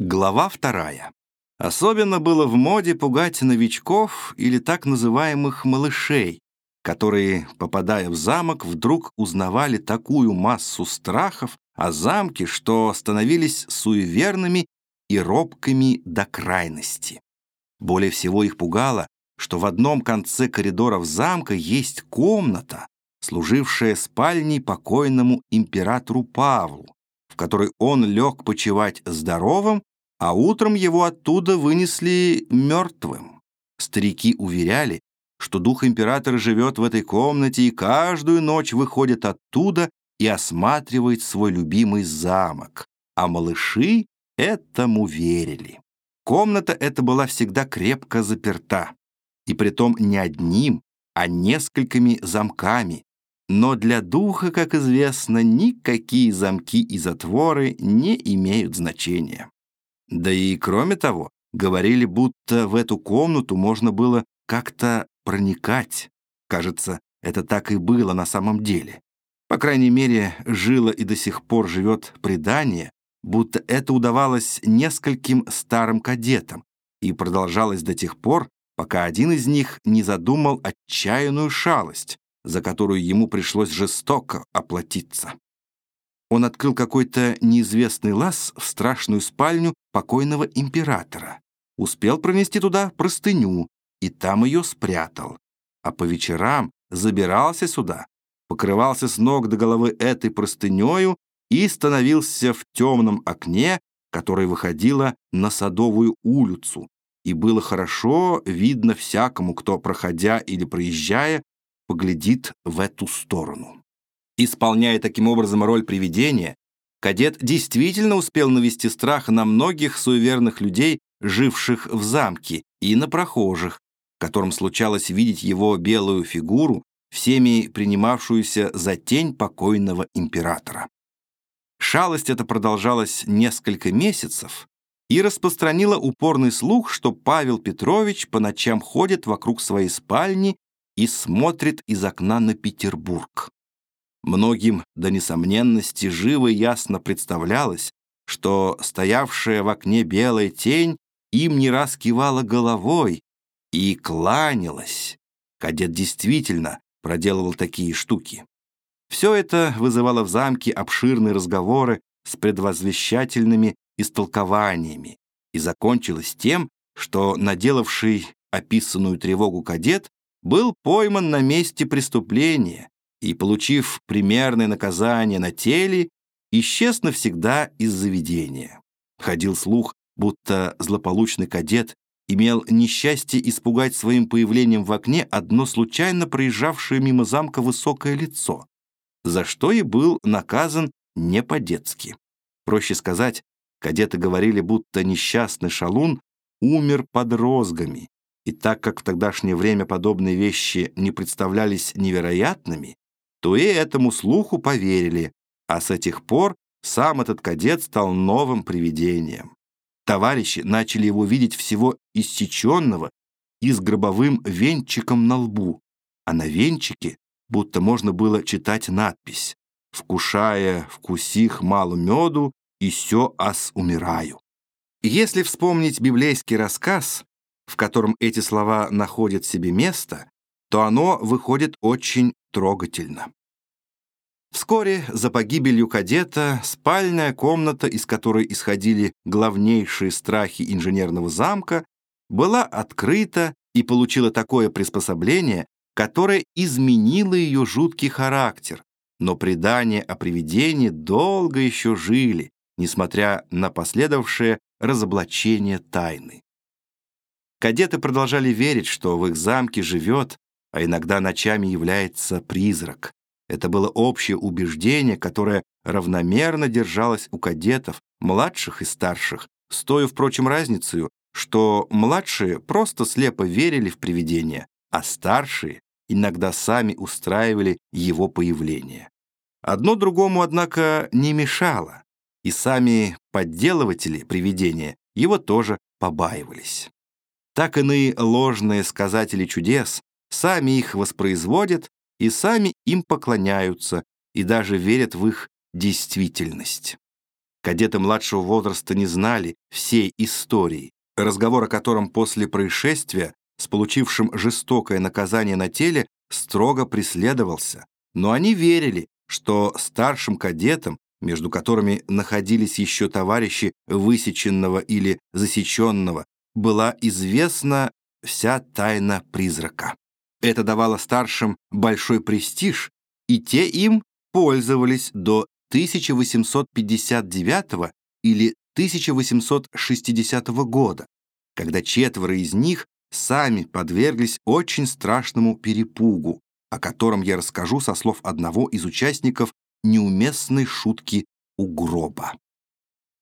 Глава вторая. Особенно было в моде пугать новичков или так называемых «малышей», которые, попадая в замок, вдруг узнавали такую массу страхов о замке, что становились суеверными и робкими до крайности. Более всего их пугало, что в одном конце коридоров замка есть комната, служившая спальней покойному императору Павлу, в которой он лег почевать здоровым, а утром его оттуда вынесли мертвым. Старики уверяли, что дух императора живет в этой комнате и каждую ночь выходит оттуда и осматривает свой любимый замок, а малыши этому верили. Комната эта была всегда крепко заперта, и притом не одним, а несколькими замками, но для духа, как известно, никакие замки и затворы не имеют значения. Да и кроме того, говорили, будто в эту комнату можно было как-то проникать. Кажется, это так и было на самом деле. По крайней мере, жило и до сих пор живет предание, будто это удавалось нескольким старым кадетам и продолжалось до тех пор, пока один из них не задумал отчаянную шалость, за которую ему пришлось жестоко оплатиться. Он открыл какой-то неизвестный лаз в страшную спальню покойного императора, успел пронести туда простыню и там ее спрятал, а по вечерам забирался сюда, покрывался с ног до головы этой простынею и становился в темном окне, которое выходило на Садовую улицу, и было хорошо видно всякому, кто, проходя или проезжая, поглядит в эту сторону. Исполняя таким образом роль привидения, кадет действительно успел навести страх на многих суеверных людей, живших в замке, и на прохожих, которым случалось видеть его белую фигуру, всеми принимавшуюся за тень покойного императора. Шалость эта продолжалась несколько месяцев и распространила упорный слух, что Павел Петрович по ночам ходит вокруг своей спальни и смотрит из окна на Петербург. Многим до несомненности живо и ясно представлялось, что стоявшая в окне белая тень им не раз кивала головой и кланялась. Кадет действительно проделывал такие штуки. Все это вызывало в замке обширные разговоры с предвозвещательными истолкованиями и закончилось тем, что наделавший описанную тревогу кадет был пойман на месте преступления и, получив примерное наказание на теле, исчез навсегда из заведения. Ходил слух, будто злополучный кадет имел несчастье испугать своим появлением в окне одно случайно проезжавшее мимо замка высокое лицо, за что и был наказан не по-детски. Проще сказать, кадеты говорили, будто несчастный шалун умер под розгами, и так как в тогдашнее время подобные вещи не представлялись невероятными, то и этому слуху поверили, а с этих пор сам этот кадет стал новым привидением. Товарищи начали его видеть всего иссеченного и с гробовым венчиком на лбу, а на венчике будто можно было читать надпись «Вкушая вкусих мало меду, и все ас умираю». Если вспомнить библейский рассказ, в котором эти слова находят себе место, то оно выходит очень трогательно. Вскоре за погибелью кадета спальная комната, из которой исходили главнейшие страхи инженерного замка, была открыта и получила такое приспособление, которое изменило ее жуткий характер, но предания о привидении долго еще жили, несмотря на последовавшее разоблачение тайны. Кадеты продолжали верить, что в их замке живет, а иногда ночами является призрак. Это было общее убеждение, которое равномерно держалось у кадетов, младших и старших, с той, впрочем, разницей, что младшие просто слепо верили в привидения, а старшие иногда сами устраивали его появление. Одно другому, однако, не мешало, и сами подделыватели привидения его тоже побаивались так иные ложные сказатели чудес сами их воспроизводят и сами им поклоняются и даже верят в их действительность. Кадеты младшего возраста не знали всей истории, разговор о котором после происшествия с получившим жестокое наказание на теле строго преследовался. Но они верили, что старшим кадетам, между которыми находились еще товарищи высеченного или засеченного, была известна вся тайна призрака. Это давало старшим большой престиж, и те им пользовались до 1859 или 1860 года, когда четверо из них сами подверглись очень страшному перепугу, о котором я расскажу со слов одного из участников неуместной шутки у гроба.